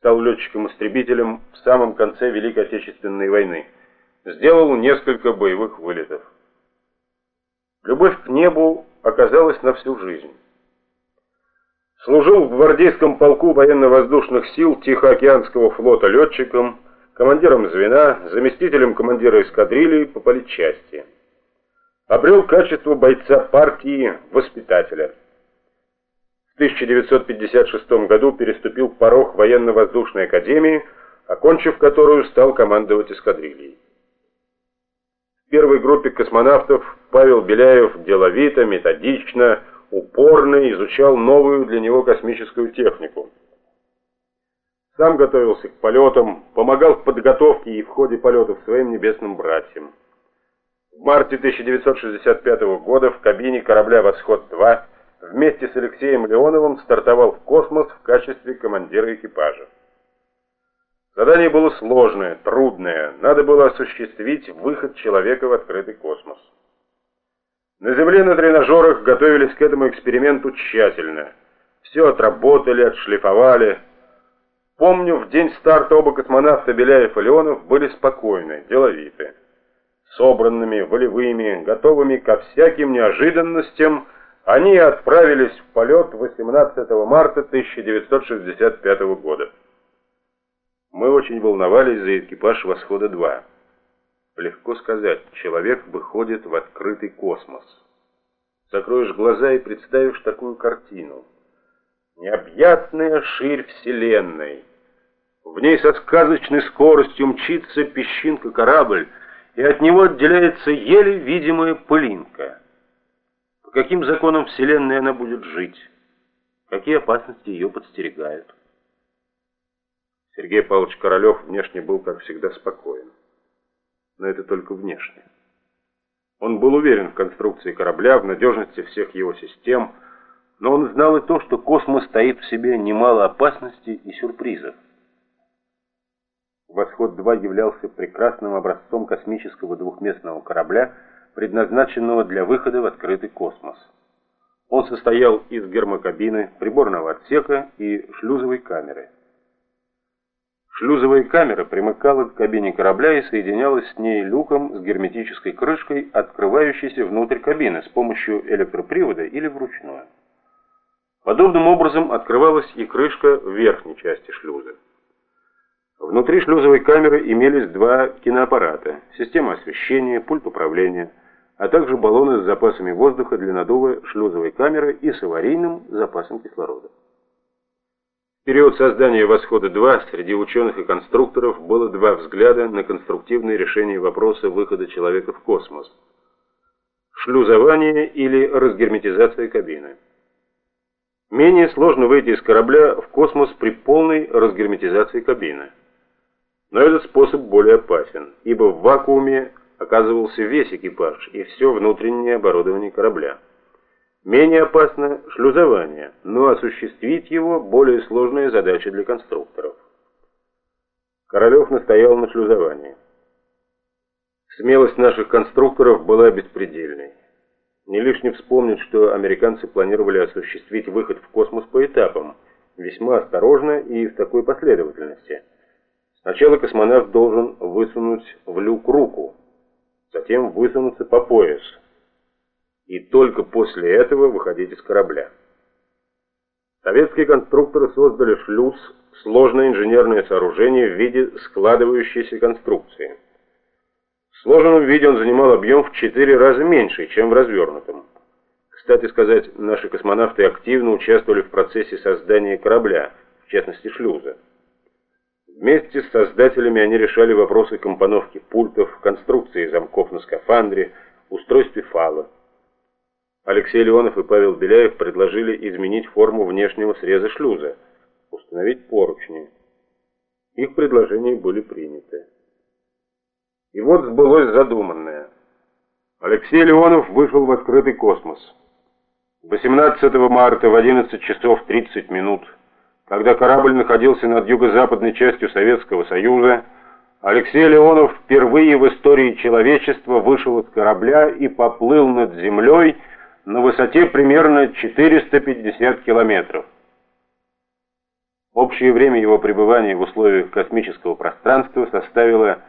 стал летчиком-истребителем в самом конце Великой Отечественной войны. Сделал несколько боевых вылетов. Любовь к небу оказалась на всю жизнь. Служил в гвардейском полку военно-воздушных сил Тихоокеанского флота летчиком, командиром звена, заместителем командира эскадрильи по политчасти. Обрел качество бойца партии, воспитателя. В 1956 году переступил порог военно-воздушной академии, окончив которую стал командовать эскадрильей. В первой группе космонавтов Павел Беляев деловито, методично, упорно изучал новую для него космическую технику. Сам готовился к полетам, помогал в подготовке и в ходе полетов своим небесным братьям. В марте 1965 года в кабине корабля «Восход-2» вместе с Алексеем Леоновым стартовал в космос в качестве командира экипажа. Задание было сложное, трудное, надо было осуществить выход человека в открытый космос. На Земле на тренажерах готовились к этому эксперименту тщательно. Все отработали, отшлифовали. Помню, в день старта оба космонавта Беляев и Леонов были спокойны, деловиты. Собранными, волевыми, готовыми ко всяким неожиданностям, они отправились в полет 18 марта 1965 года. Мы очень волновались за экипаж «Восхода-2». Легко сказать, человек выходит в открытый космос. Закроешь глаза и представишь такую картину. Необъятная ширь Вселенной. В ней со сказочной скоростью мчится песчинка-корабль, и от него отделяется еле видимая пылинка. По каким законам Вселенной она будет жить? Какие опасности ее подстерегают? Сергей Павлович Королев внешне был, как всегда, спокоен но это только внешне. Он был уверен в конструкции корабля, в надежности всех его систем, но он знал и то, что космос стоит в себе немало опасностей и сюрпризов. «Восход-2» являлся прекрасным образцом космического двухместного корабля, предназначенного для выхода в открытый космос. Он состоял из гермокабины, приборного отсека и шлюзовой камеры. Шлюзовая камера примыкала к кабине корабля и соединялась с ней люком с герметической крышкой, открывающейся внутрь кабины с помощью электропривода или вручную. Подобным образом открывалась и крышка в верхней части шлюза. Внутри шлюзовой камеры имелись два киноаппарата, система освещения, пульт управления, а также баллоны с запасами воздуха для надува шлюзовой камеры и с аварийным запасом кислорода. В период создания «Восхода-2» среди ученых и конструкторов было два взгляда на конструктивное решение вопроса выхода человека в космос. Шлюзование или разгерметизация кабины. Менее сложно выйти из корабля в космос при полной разгерметизации кабины. Но этот способ более опасен, ибо в вакууме оказывался весь экипаж и все внутреннее оборудование корабля. Менее опасно шлюзование, но осуществить его более сложная задача для конструкторов. Королев настоял на шлюзовании. Смелость наших конструкторов была беспредельной. Не лишне вспомнить, что американцы планировали осуществить выход в космос по этапам, весьма осторожно и в такой последовательности. Сначала космонавт должен высунуть в люк руку, затем высунуться по пояс – и только после этого выходить из корабля. Советские конструкторы создали шлюз, сложное инженерное сооружение в виде складывающейся конструкции. В сложенном виде он занимал объем в 4 раза меньше, чем в развернутом. Кстати сказать, наши космонавты активно участвовали в процессе создания корабля, в частности шлюза. Вместе с создателями они решали вопросы компоновки пультов, конструкции замков на скафандре, устройстве фала. Алексей Леонов и Павел Беляев предложили изменить форму внешнего среза шлюза, установить поручни. Их предложения были приняты. И вот сбылось задуманное. Алексей Леонов вышел в открытый космос. 18 марта в 11 часов 30 минут, когда корабль находился над юго-западной частью Советского Союза, Алексей Леонов впервые в истории человечества вышел из корабля и поплыл над землей, на высоте примерно 450 километров. Общее время его пребывания в условиях космического пространства составило